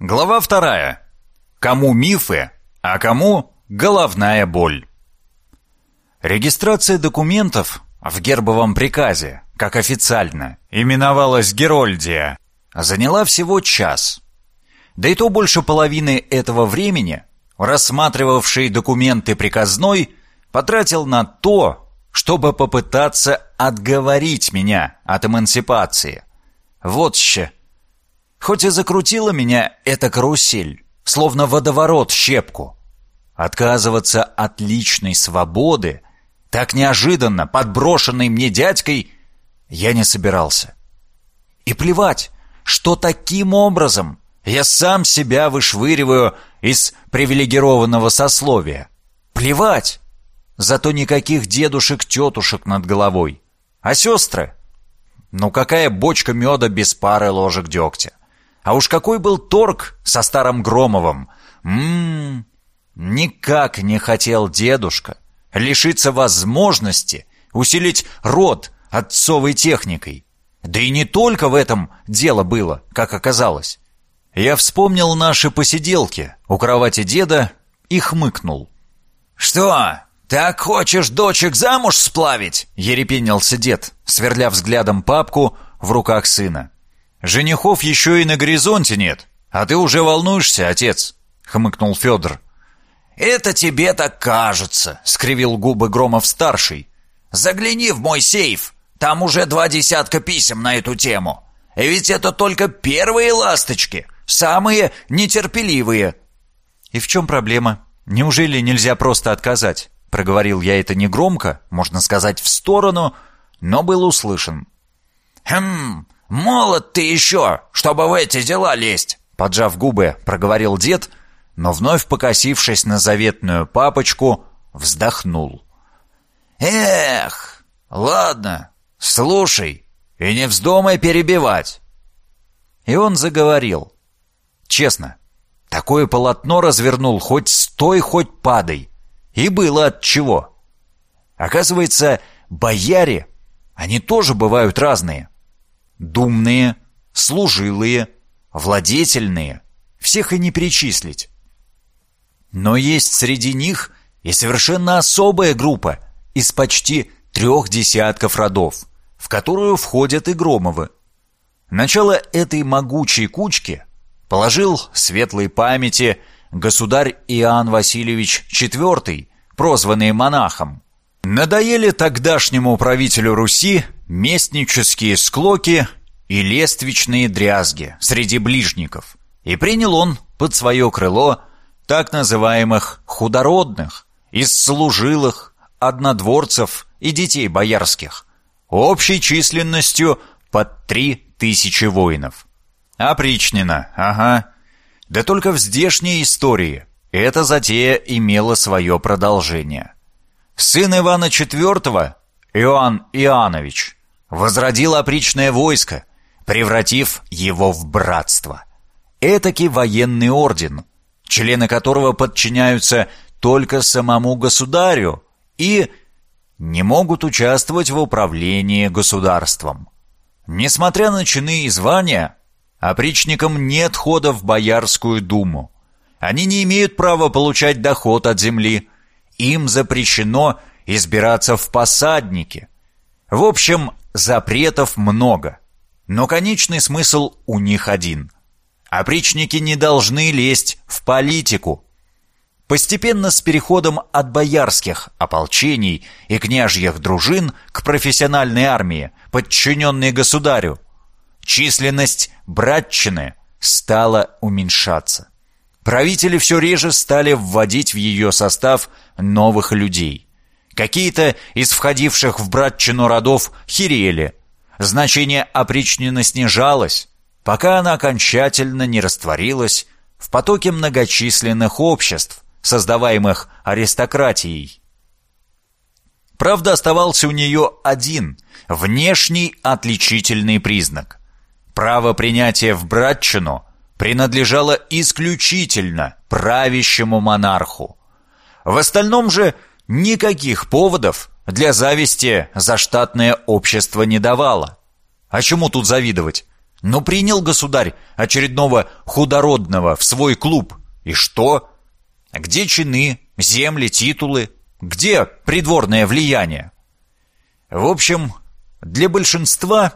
Глава вторая. Кому мифы, а кому головная боль. Регистрация документов в гербовом приказе, как официально, именовалась Герольдия, заняла всего час. Да и то больше половины этого времени рассматривавший документы приказной потратил на то, чтобы попытаться отговорить меня от эмансипации. Вот ще. Хоть и закрутила меня эта карусель, словно водоворот щепку. Отказываться от личной свободы, так неожиданно подброшенной мне дядькой, я не собирался. И плевать, что таким образом я сам себя вышвыриваю из привилегированного сословия. Плевать! Зато никаких дедушек-тетушек над головой. А сестры? Ну какая бочка меда без пары ложек дегтя? А уж какой был торг со старым Громовым! Ммм, никак не хотел дедушка лишиться возможности усилить род отцовой техникой. Да и не только в этом дело было, как оказалось. Я вспомнил наши посиделки у кровати деда и хмыкнул. «Что, так хочешь дочек замуж сплавить?» — ерепенился дед, сверля взглядом папку в руках сына. «Женихов еще и на горизонте нет, а ты уже волнуешься, отец», — хмыкнул Федор. «Это тебе так кажется», — скривил губы Громов-старший. «Загляни в мой сейф, там уже два десятка писем на эту тему. И ведь это только первые ласточки, самые нетерпеливые». «И в чем проблема? Неужели нельзя просто отказать?» Проговорил я это негромко, можно сказать, в сторону, но был услышан. «Хм, молод ты еще, чтобы в эти дела лезть!» Поджав губы, проговорил дед, но вновь покосившись на заветную папочку, вздохнул. «Эх, ладно, слушай, и не вздумай перебивать!» И он заговорил. Честно, такое полотно развернул хоть стой, хоть падай. И было от чего. Оказывается, бояре, они тоже бывают разные. Думные, служилые, владетельные. Всех и не перечислить. Но есть среди них и совершенно особая группа из почти трех десятков родов, в которую входят и Громовы. Начало этой могучей кучки положил светлой памяти государь Иоанн Васильевич IV, прозванный монахом. Надоели тогдашнему правителю Руси местнические склоки и лествичные дрязги среди ближников, и принял он под свое крыло так называемых худородных, из служилых, однодворцев и детей боярских, общей численностью под три тысячи воинов. Опричнина, ага. Да только в здешней истории эта затея имела свое продолжение. Сын Ивана IV, Иоанн Иоаннович, возродил опричное войско, превратив его в братство. Этакий военный орден, члены которого подчиняются только самому государю и не могут участвовать в управлении государством. Несмотря на чины и звания, Опричникам нет хода в Боярскую думу. Они не имеют права получать доход от земли. Им запрещено избираться в посадники. В общем, запретов много. Но конечный смысл у них один. Опричники не должны лезть в политику. Постепенно с переходом от боярских ополчений и княжьих дружин к профессиональной армии, подчиненной государю, численность братчины стала уменьшаться. Правители все реже стали вводить в ее состав новых людей. Какие-то из входивших в братчину родов херели. Значение опричнины снижалось, пока она окончательно не растворилась в потоке многочисленных обществ, создаваемых аристократией. Правда, оставался у нее один, внешний отличительный признак. Право принятия в братчину принадлежало исключительно правящему монарху. В остальном же никаких поводов для зависти заштатное общество не давало. А чему тут завидовать? Ну, принял государь очередного худородного в свой клуб. И что? Где чины, земли, титулы? Где придворное влияние? В общем, для большинства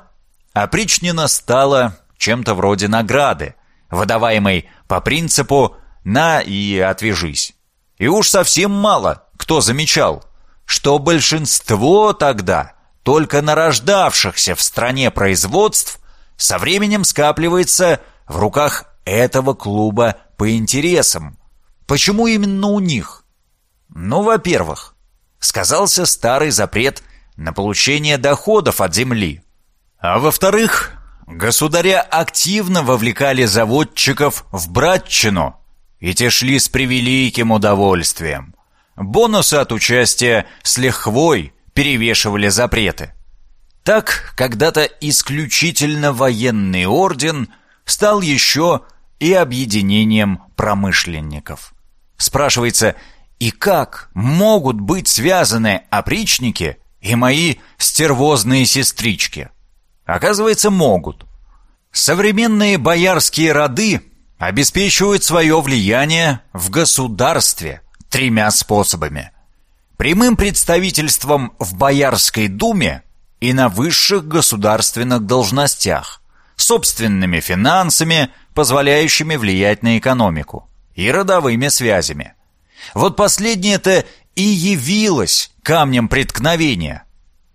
опричнина стала чем-то вроде награды, выдаваемой по принципу «на и отвяжись». И уж совсем мало кто замечал, что большинство тогда только нарождавшихся в стране производств со временем скапливается в руках этого клуба по интересам. Почему именно у них? Ну, во-первых, сказался старый запрет на получение доходов от земли. А во-вторых, государя активно вовлекали заводчиков в братчину, и те шли с превеликим удовольствием. Бонусы от участия с лихвой перевешивали запреты. Так, когда-то исключительно военный орден стал еще и объединением промышленников. Спрашивается, и как могут быть связаны опричники и мои стервозные сестрички? Оказывается, могут. Современные боярские роды обеспечивают свое влияние в государстве тремя способами. Прямым представительством в Боярской думе и на высших государственных должностях, собственными финансами, позволяющими влиять на экономику, и родовыми связями. Вот последнее-то и явилось камнем преткновения.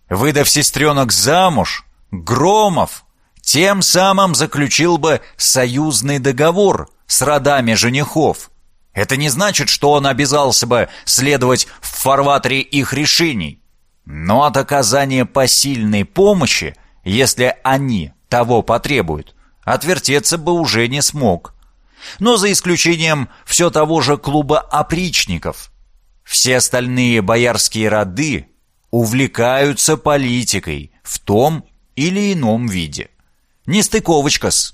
Выдав сестренок замуж, Громов тем самым заключил бы союзный договор с родами женихов. Это не значит, что он обязался бы следовать в фарватере их решений. Но от оказания посильной помощи, если они того потребуют, отвертеться бы уже не смог. Но за исключением все того же клуба опричников. Все остальные боярские роды увлекаются политикой в том или ином виде. Нестыковочка-с.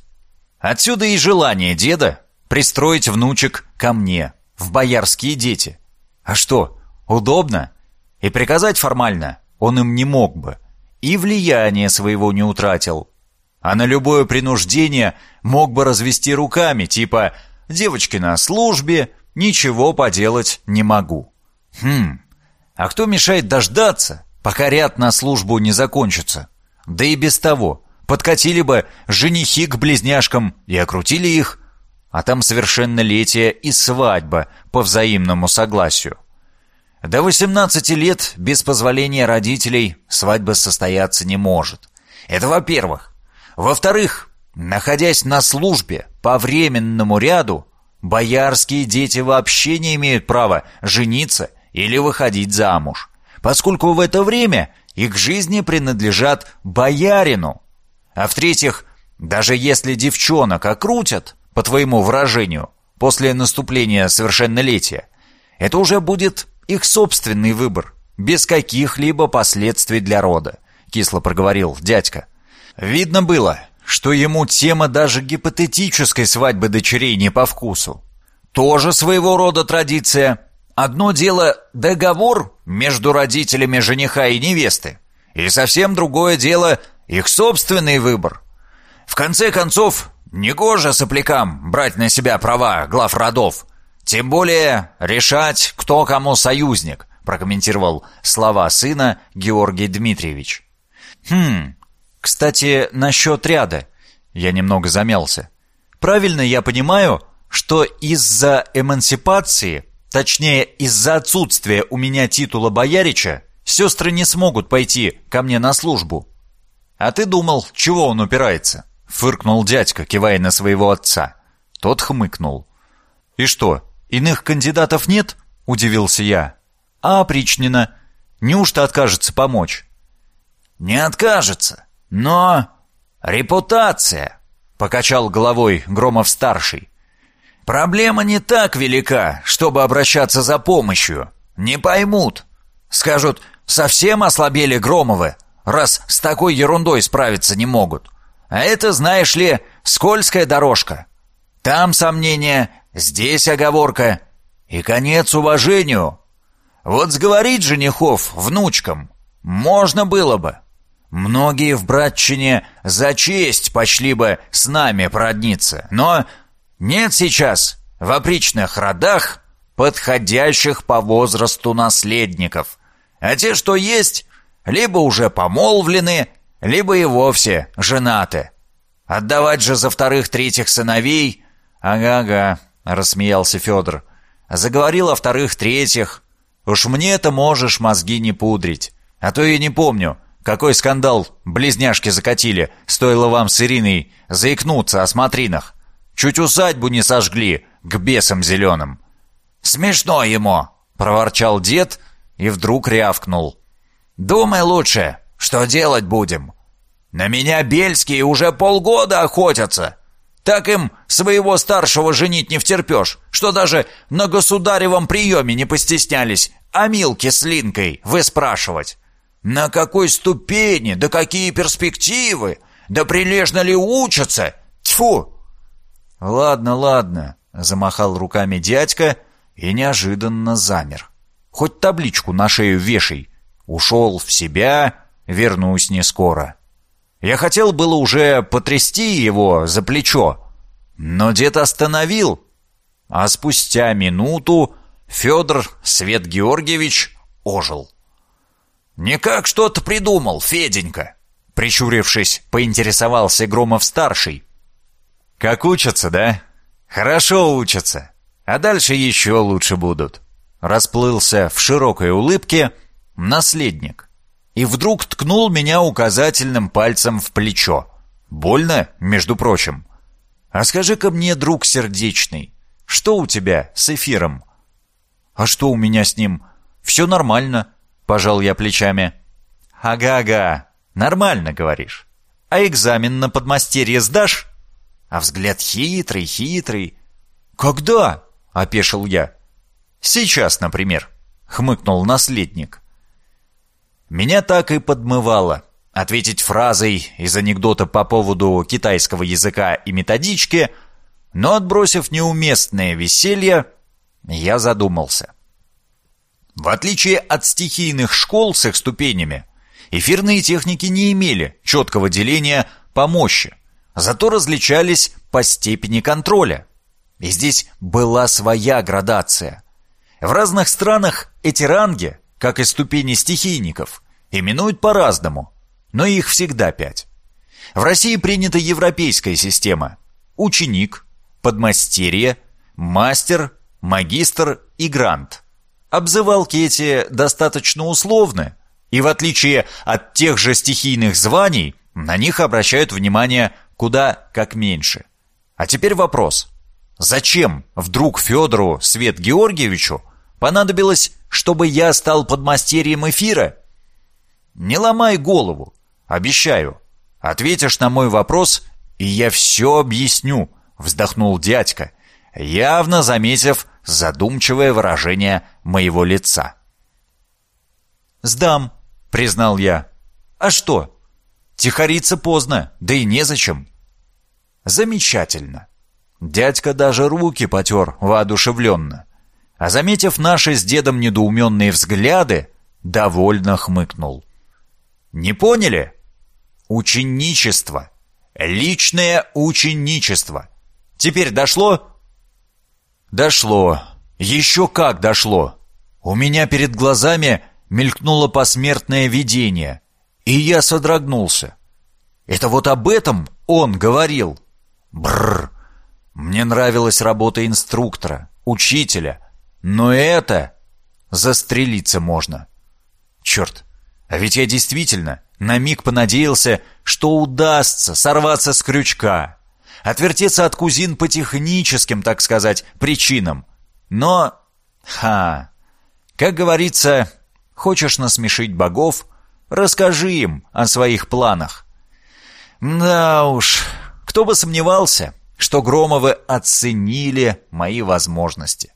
Отсюда и желание деда пристроить внучек ко мне, в боярские дети. А что, удобно? И приказать формально он им не мог бы. И влияние своего не утратил. А на любое принуждение мог бы развести руками, типа «девочки на службе, ничего поделать не могу». Хм, а кто мешает дождаться, пока ряд на службу не закончится? Да и без того, подкатили бы женихи к близняшкам и окрутили их, а там совершеннолетие и свадьба по взаимному согласию. До 18 лет без позволения родителей свадьба состояться не может. Это во-первых. Во-вторых, находясь на службе по временному ряду, боярские дети вообще не имеют права жениться или выходить замуж, поскольку в это время их жизни принадлежат боярину. А в-третьих, даже если девчонок окрутят, по твоему выражению, после наступления совершеннолетия, это уже будет их собственный выбор, без каких-либо последствий для рода», — кисло проговорил дядька. Видно было, что ему тема даже гипотетической свадьбы дочерей не по вкусу. Тоже своего рода традиция. Одно дело — договор между родителями жениха и невесты, и совсем другое дело — их собственный выбор. В конце концов, негоже соплякам брать на себя права глав родов — «Тем более решать, кто кому союзник», прокомментировал слова сына Георгий Дмитриевич. «Хм, кстати, насчет ряда». Я немного замялся. «Правильно я понимаю, что из-за эмансипации, точнее, из-за отсутствия у меня титула боярича, сестры не смогут пойти ко мне на службу?» «А ты думал, чего он упирается?» — фыркнул дядька, кивая на своего отца. Тот хмыкнул. «И что, «Иных кандидатов нет?» — удивился я. «А опричнина? Неужто откажется помочь?» «Не откажется, но репутация», — покачал головой Громов-старший. «Проблема не так велика, чтобы обращаться за помощью. Не поймут. Скажут, совсем ослабели Громовы, раз с такой ерундой справиться не могут. А это, знаешь ли, скользкая дорожка. Там сомнения, Здесь оговорка. И конец уважению. Вот сговорить женихов внучкам можно было бы. Многие в Братчине за честь почли бы с нами продниться, но нет сейчас в опричных родах подходящих по возрасту наследников, а те, что есть, либо уже помолвлены, либо и вовсе женаты. Отдавать же за вторых-третьих сыновей... Ага-ага, рассмеялся Федор. Заговорил о вторых-третьих. Уж мне-то можешь мозги не пудрить. А то я не помню, какой скандал близняшки закатили, стоило вам с Ириной заикнуться о смотринах. Чуть усадьбу не сожгли к бесам зеленым. «Смешно ему!» — проворчал дед и вдруг рявкнул. «Думай лучше, что делать будем. На меня бельские уже полгода охотятся. Так им своего старшего женить не втерпешь, что даже на государевом приеме не постеснялись о Милке с Линкой выспрашивать. На какой ступени, да какие перспективы, да прилежно ли учатся? Тьфу!» «Ладно, ладно», — замахал руками дядька и неожиданно замер. «Хоть табличку на шею вешай. Ушел в себя, вернусь не скоро». Я хотел было уже потрясти его за плечо, но дед остановил. А спустя минуту Федор Свет Георгиевич ожил. «Никак что-то придумал, Феденька!» Прищурившись, поинтересовался Громов-старший. «Как учатся, да? Хорошо учатся. А дальше еще лучше будут». Расплылся в широкой улыбке наследник и вдруг ткнул меня указательным пальцем в плечо. Больно, между прочим. «А скажи-ка мне, друг сердечный, что у тебя с эфиром?» «А что у меня с ним? Все нормально», — пожал я плечами. «Ага-ага, нормально, говоришь. А экзамен на подмастерье сдашь?» А взгляд хитрый, хитрый. «Когда?» — опешил я. «Сейчас, например», — хмыкнул наследник. Меня так и подмывало ответить фразой из анекдота по поводу китайского языка и методички, но, отбросив неуместное веселье, я задумался. В отличие от стихийных школ с их ступенями, эфирные техники не имели четкого деления по мощи, зато различались по степени контроля. И здесь была своя градация. В разных странах эти ранги как и ступени стихийников, именуют по-разному, но их всегда пять. В России принята европейская система. Ученик, подмастерье, мастер, магистр и грант. Обзывалки эти достаточно условны, и в отличие от тех же стихийных званий, на них обращают внимание куда как меньше. А теперь вопрос. Зачем вдруг Федору Свет Георгиевичу понадобилось чтобы я стал подмастерьем эфира? Не ломай голову, обещаю. Ответишь на мой вопрос, и я все объясню, вздохнул дядька, явно заметив задумчивое выражение моего лица. «Сдам», — признал я. «А что? Тихориться поздно, да и незачем». «Замечательно». Дядька даже руки потер воодушевленно а заметив наши с дедом недоуменные взгляды, довольно хмыкнул. «Не поняли? Ученичество. Личное ученичество. Теперь дошло?» «Дошло. Еще как дошло. У меня перед глазами мелькнуло посмертное видение, и я содрогнулся. Это вот об этом он говорил. Бррр. Мне нравилась работа инструктора, учителя, но это... Застрелиться можно. Черт, а ведь я действительно на миг понадеялся, что удастся сорваться с крючка, отвертеться от кузин по техническим, так сказать, причинам. Но... Ха... Как говорится, хочешь насмешить богов, расскажи им о своих планах. Да уж, кто бы сомневался, что Громовы оценили мои возможности.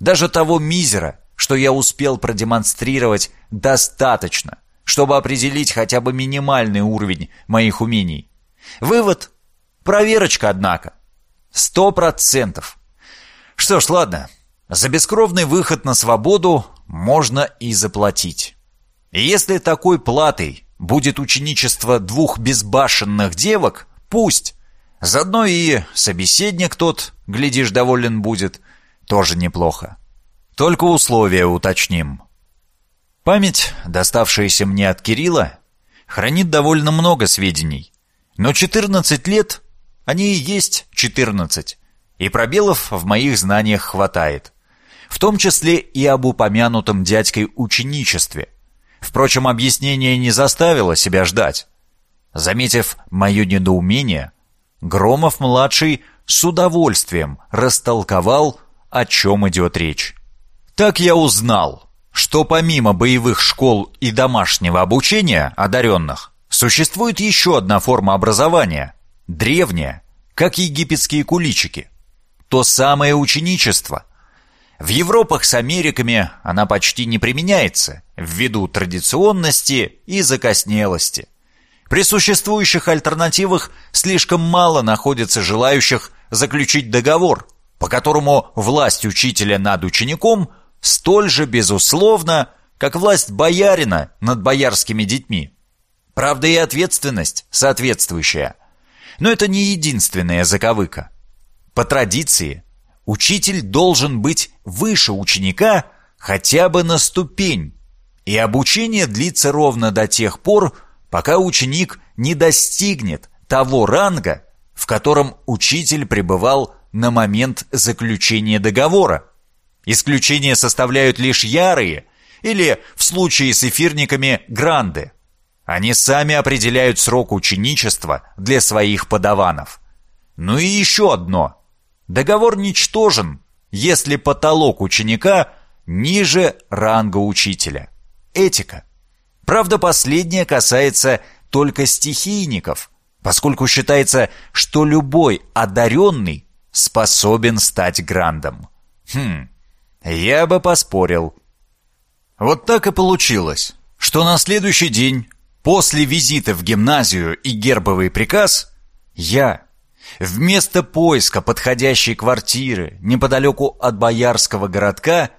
Даже того мизера, что я успел продемонстрировать, достаточно, чтобы определить хотя бы минимальный уровень моих умений. Вывод. Проверочка, однако. Сто процентов. Что ж, ладно. За бескровный выход на свободу можно и заплатить. Если такой платой будет ученичество двух безбашенных девок, пусть. Заодно и собеседник тот, глядишь, доволен будет, тоже неплохо. Только условия уточним. Память, доставшаяся мне от Кирилла, хранит довольно много сведений. Но 14 лет, они и есть 14, и пробелов в моих знаниях хватает. В том числе и об упомянутом дядькой ученичестве. Впрочем, объяснение не заставило себя ждать. Заметив мое недоумение, Громов-младший с удовольствием растолковал, о чем идет речь. Так я узнал, что помимо боевых школ и домашнего обучения одаренных, существует еще одна форма образования, древняя, как египетские куличики. То самое ученичество. В Европах с Америками она почти не применяется, ввиду традиционности и закоснелости. При существующих альтернативах слишком мало находится желающих заключить договор, по которому власть учителя над учеником столь же безусловна, как власть боярина над боярскими детьми. Правда и ответственность соответствующая. Но это не единственная заковыка. По традиции, учитель должен быть выше ученика хотя бы на ступень, и обучение длится ровно до тех пор, пока ученик не достигнет того ранга, в котором учитель пребывал на момент заключения договора. Исключения составляют лишь ярые или, в случае с эфирниками, гранды. Они сами определяют срок ученичества для своих подаванов. Ну и еще одно. Договор ничтожен, если потолок ученика ниже ранга учителя. Этика. Правда, последнее касается только стихийников, поскольку считается, что любой одаренный способен стать грандом. Хм, я бы поспорил. Вот так и получилось, что на следующий день, после визита в гимназию и гербовый приказ, я, вместо поиска подходящей квартиры неподалеку от боярского городка,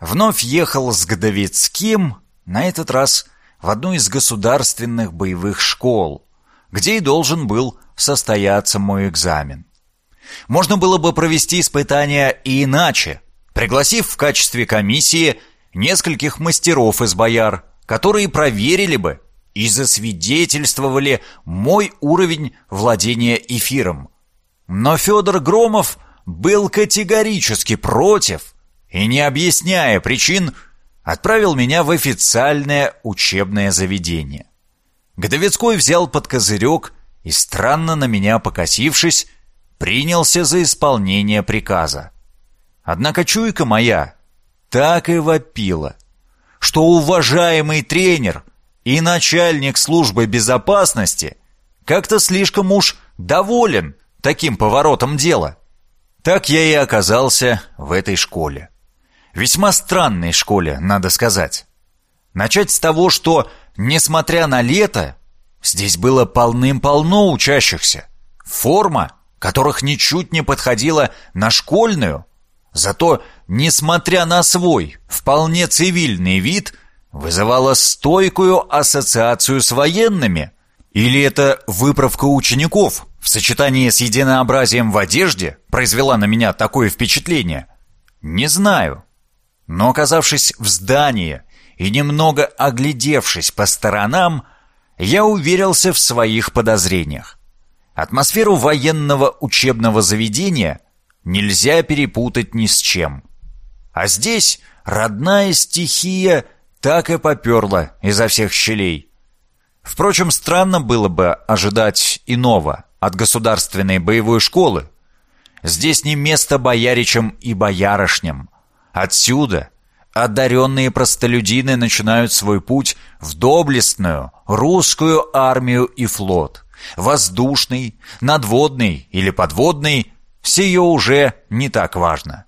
вновь ехал с Годовицким, на этот раз в одну из государственных боевых школ, где и должен был состояться мой экзамен. Можно было бы провести испытания и иначе, пригласив в качестве комиссии нескольких мастеров из бояр, которые проверили бы и засвидетельствовали мой уровень владения эфиром. Но Федор Громов был категорически против и, не объясняя причин, отправил меня в официальное учебное заведение. Годовецкой взял под козырек и, странно на меня покосившись, принялся за исполнение приказа. Однако чуйка моя так и вопила, что уважаемый тренер и начальник службы безопасности как-то слишком уж доволен таким поворотом дела. Так я и оказался в этой школе. Весьма странной школе, надо сказать. Начать с того, что, несмотря на лето, здесь было полным-полно учащихся. Форма которых ничуть не подходила на школьную, зато, несмотря на свой вполне цивильный вид, вызывала стойкую ассоциацию с военными. Или это выправка учеников в сочетании с единообразием в одежде произвела на меня такое впечатление? Не знаю. Но оказавшись в здании и немного оглядевшись по сторонам, я уверился в своих подозрениях. Атмосферу военного учебного заведения нельзя перепутать ни с чем. А здесь родная стихия так и поперла изо всех щелей. Впрочем, странно было бы ожидать иного от государственной боевой школы. Здесь не место бояричам и боярышням. Отсюда одаренные простолюдины начинают свой путь в доблестную русскую армию и флот воздушный, надводный или подводный, сие уже не так важно.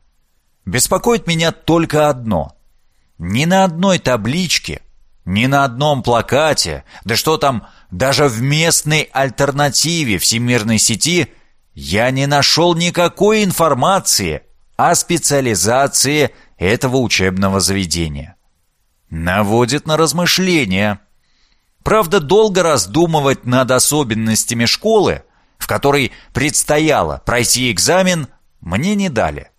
Беспокоит меня только одно. Ни на одной табличке, ни на одном плакате, да что там, даже в местной альтернативе всемирной сети я не нашел никакой информации о специализации этого учебного заведения. Наводит на размышления – Правда, долго раздумывать над особенностями школы, в которой предстояло пройти экзамен, мне не дали.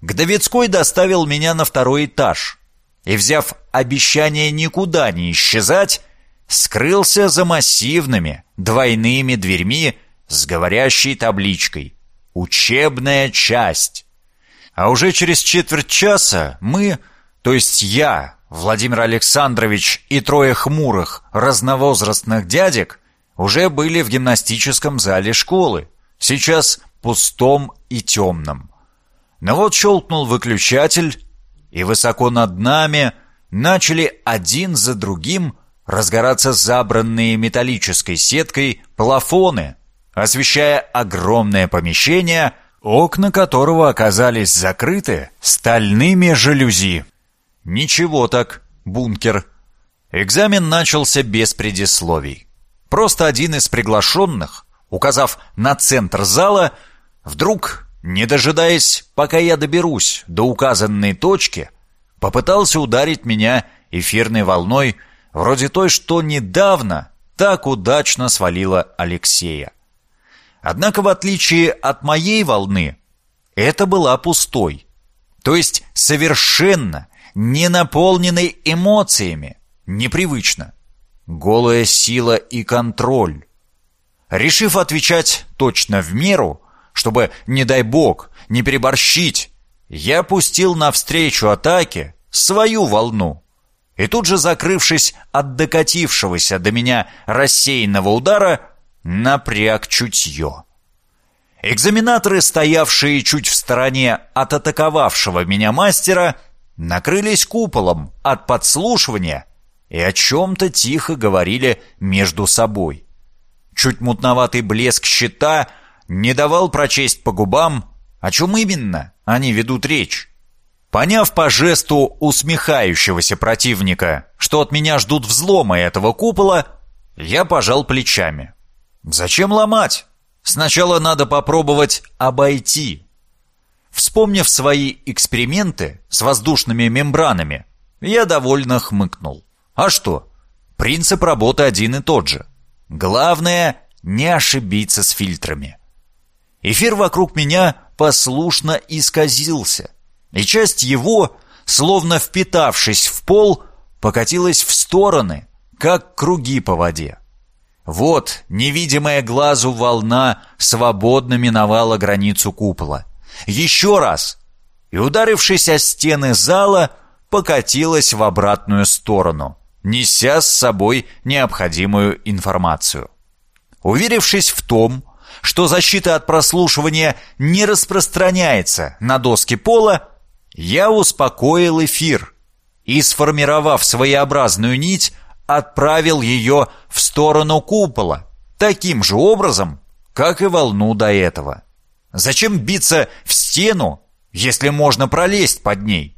Гдовицкой доставил меня на второй этаж и, взяв обещание никуда не исчезать, скрылся за массивными двойными дверьми с говорящей табличкой «Учебная часть». А уже через четверть часа мы, то есть я, Владимир Александрович и трое хмурых, разновозрастных дядек, уже были в гимнастическом зале школы, сейчас пустом и темном. Но вот щелкнул выключатель, и высоко над нами начали один за другим разгораться забранные металлической сеткой плафоны, освещая огромное помещение, окна которого оказались закрыты стальными жалюзи. Ничего так, бункер. Экзамен начался без предисловий. Просто один из приглашенных, указав на центр зала, вдруг, не дожидаясь, пока я доберусь до указанной точки, попытался ударить меня эфирной волной, вроде той, что недавно так удачно свалила Алексея. Однако, в отличие от моей волны, это была пустой, то есть совершенно не наполненной эмоциями, непривычно. Голая сила и контроль. Решив отвечать точно в меру, чтобы, не дай бог, не переборщить, я пустил навстречу атаке свою волну. И тут же, закрывшись от докатившегося до меня рассеянного удара, напряг чутье. Экзаменаторы, стоявшие чуть в стороне от атаковавшего меня мастера, накрылись куполом от подслушивания и о чем-то тихо говорили между собой. Чуть мутноватый блеск щита не давал прочесть по губам, о чем именно они ведут речь. Поняв по жесту усмехающегося противника, что от меня ждут взлома этого купола, я пожал плечами. Зачем ломать? Сначала надо попробовать обойти. Вспомнив свои эксперименты с воздушными мембранами, я довольно хмыкнул. А что? Принцип работы один и тот же. Главное — не ошибиться с фильтрами. Эфир вокруг меня послушно исказился, и часть его, словно впитавшись в пол, покатилась в стороны, как круги по воде. Вот невидимая глазу волна свободно миновала границу купола. Еще раз! И, ударившись о стены зала, покатилась в обратную сторону, неся с собой необходимую информацию. Уверившись в том, что защита от прослушивания не распространяется на доски пола, я успокоил эфир и, сформировав своеобразную нить, отправил ее в сторону купола, таким же образом, как и волну до этого. Зачем биться в стену, если можно пролезть под ней?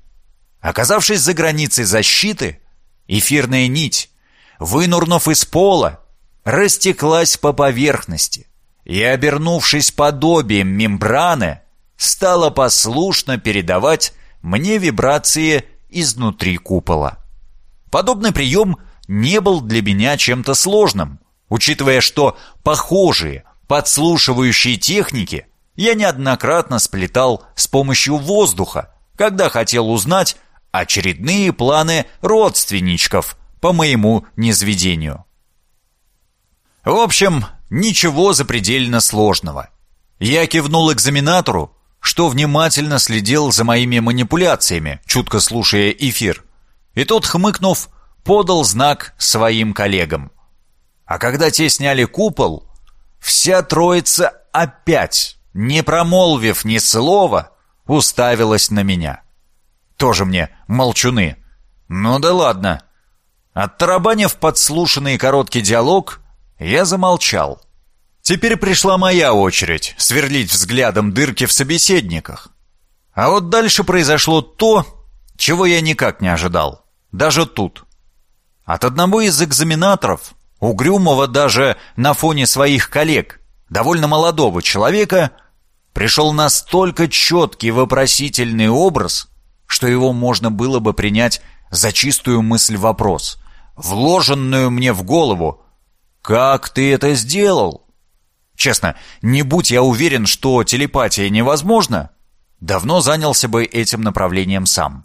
Оказавшись за границей защиты, эфирная нить, вынурнув из пола, растеклась по поверхности и, обернувшись подобием мембраны, стала послушно передавать мне вибрации изнутри купола. Подобный прием не был для меня чем-то сложным, учитывая, что похожие подслушивающие техники я неоднократно сплетал с помощью воздуха, когда хотел узнать очередные планы родственничков по моему низведению. В общем, ничего запредельно сложного. Я кивнул экзаменатору, что внимательно следил за моими манипуляциями, чутко слушая эфир. И тот, хмыкнув, подал знак своим коллегам. А когда те сняли купол, вся троица опять, не промолвив ни слова, уставилась на меня. Тоже мне молчуны. Ну да ладно. Оттарабанив подслушанный короткий диалог, я замолчал. Теперь пришла моя очередь сверлить взглядом дырки в собеседниках. А вот дальше произошло то, чего я никак не ожидал. Даже тут. От одного из экзаменаторов, угрюмого даже на фоне своих коллег, довольно молодого человека, пришел настолько четкий вопросительный образ, что его можно было бы принять за чистую мысль вопрос. вложенную мне в голову. Как ты это сделал? Честно, не будь я уверен, что телепатия невозможна, давно занялся бы этим направлением сам.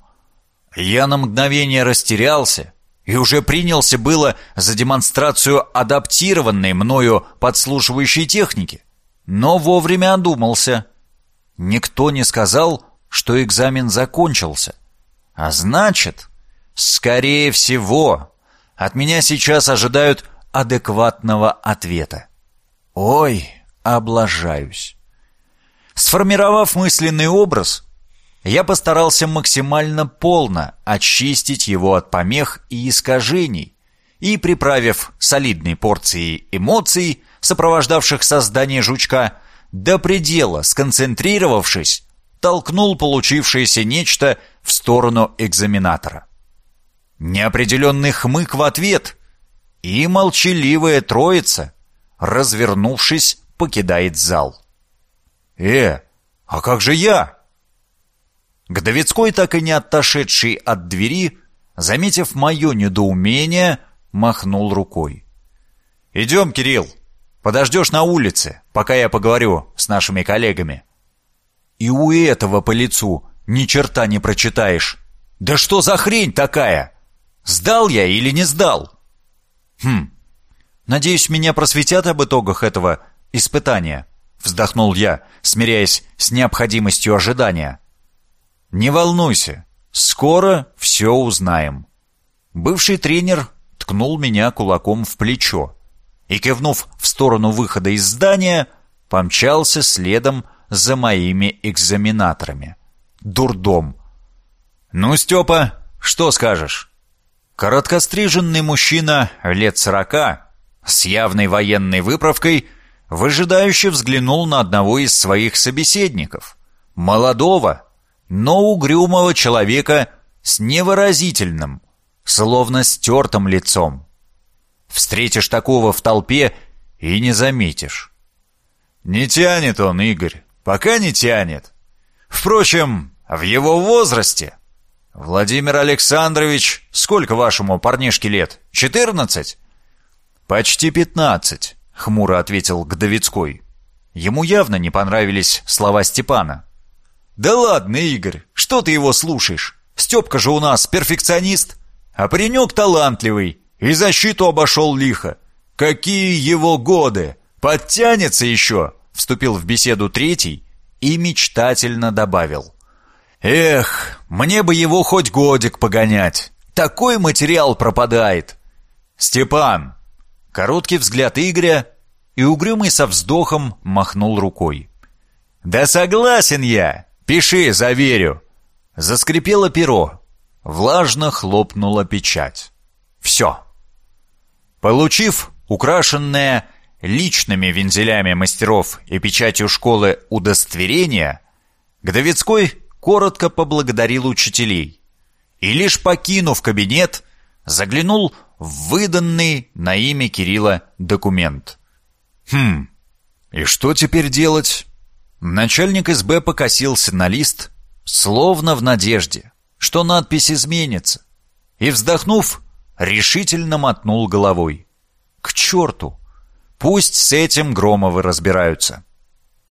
Я на мгновение растерялся и уже принялся было за демонстрацию адаптированной мною подслушивающей техники, но вовремя одумался. Никто не сказал, что экзамен закончился. А значит, скорее всего, от меня сейчас ожидают адекватного ответа. Ой, облажаюсь. Сформировав мысленный образ, я постарался максимально полно очистить его от помех и искажений, и, приправив солидной порцией эмоций, сопровождавших создание жучка, до предела сконцентрировавшись, толкнул получившееся нечто в сторону экзаменатора. Неопределенный хмык в ответ, и молчаливая троица, развернувшись, покидает зал. «Э, а как же я?» Гдовицкой, так и не отошедший от двери, заметив мое недоумение, махнул рукой. «Идем, Кирилл, подождешь на улице, пока я поговорю с нашими коллегами». «И у этого по лицу ни черта не прочитаешь. Да что за хрень такая? Сдал я или не сдал?» «Хм, надеюсь, меня просветят об итогах этого испытания», вздохнул я, смиряясь с необходимостью ожидания. «Не волнуйся, скоро все узнаем». Бывший тренер ткнул меня кулаком в плечо и, кивнув в сторону выхода из здания, помчался следом за моими экзаменаторами. Дурдом. «Ну, Степа, что скажешь?» Короткостриженный мужчина лет сорока, с явной военной выправкой, выжидающе взглянул на одного из своих собеседников. Молодого, но угрюмого человека с невыразительным, словно стертым лицом. Встретишь такого в толпе и не заметишь. Не тянет он, Игорь, пока не тянет. Впрочем, в его возрасте... Владимир Александрович, сколько вашему парнишке лет? Четырнадцать? Почти пятнадцать, хмуро ответил Гдовицкой. Ему явно не понравились слова Степана. «Да ладно, Игорь, что ты его слушаешь? Степка же у нас перфекционист, а паренек талантливый, и защиту обошел лихо. Какие его годы! Подтянется еще!» Вступил в беседу третий и мечтательно добавил. «Эх, мне бы его хоть годик погонять. Такой материал пропадает!» «Степан!» Короткий взгляд Игоря, и угрюмый со вздохом махнул рукой. «Да согласен я! «Пиши, заверю!» Заскрипело перо. Влажно хлопнула печать. «Все!» Получив украшенное личными вензелями мастеров и печатью школы удостоверение, Гдовицкой коротко поблагодарил учителей и, лишь покинув кабинет, заглянул выданный на имя Кирилла документ. «Хм, и что теперь делать?» Начальник СБ покосился на лист, словно в надежде, что надпись изменится, и, вздохнув, решительно мотнул головой. «К черту! Пусть с этим Громовы разбираются!»